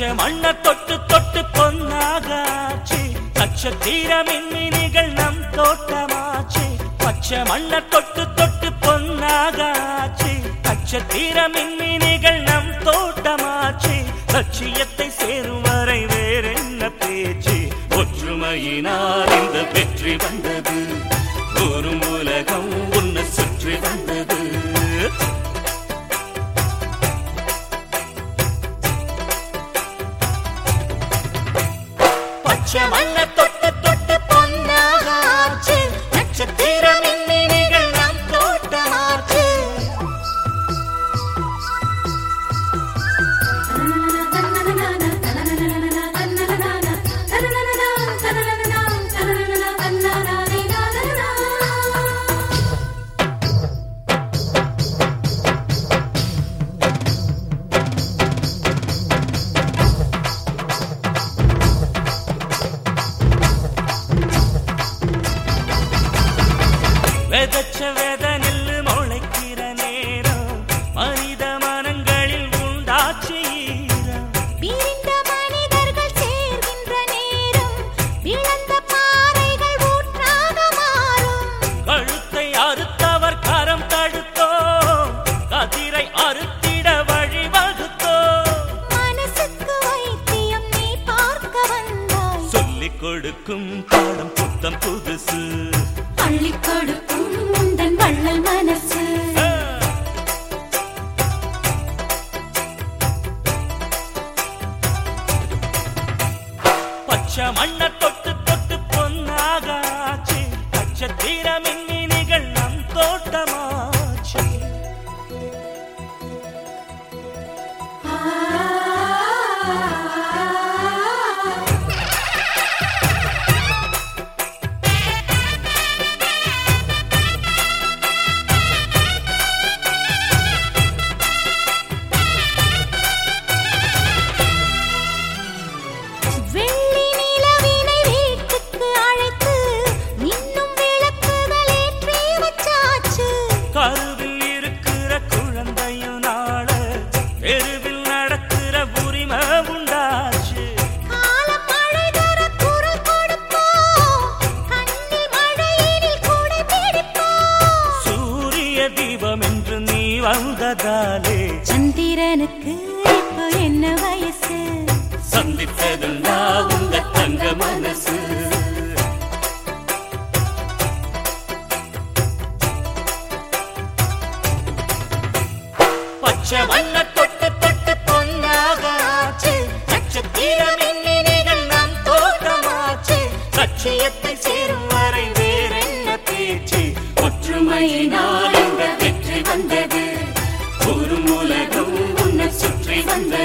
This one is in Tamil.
பச்சை மண்ண தொட்டு தொட்டு பொன்னாகாச்சு. நட்சத்திர மின்மினிகள் நம் தோட்டமாச்சு. பச்ச மண்ண தொட்டு தொட்டு பொன்னாகாச்சு. நட்சத்திர மின்மினிகள் நம் தோட்டமாச்சு. லட்சியத்தை சேரும் வரை வேறென்ன பேச்சு? ஒற்றுமையினால் இந்த வெற்றி வந்தது. ஒரு உலகம் பச்சை கொடுக்கும் பாடம் புத்தம் புதுசு அள்ளி கொடுக்கும் உந்தன் வள்ளல் மனசு. பச்சை மண்ண தொட்டு தொட்டு பொன்னாகாச்சு நட்சத்திர மின்மினிகள் வந்ததாலே சந்திரனுக்கு இப்போ என்ன வயசு? சந்தித்ததும் நான் உங்க தங்க மனசு. பச்சை மண்ண தொட்டு தொட்டு பொன்னாகாச்சு. நட்சத்திர மின்மினிகள் நம் தோட்டமாச்சு லட்சியத்தை சேரும் வரை வேறென்ன பேச்சு? ஒற்றுமையினால் ಚಂದ್ರ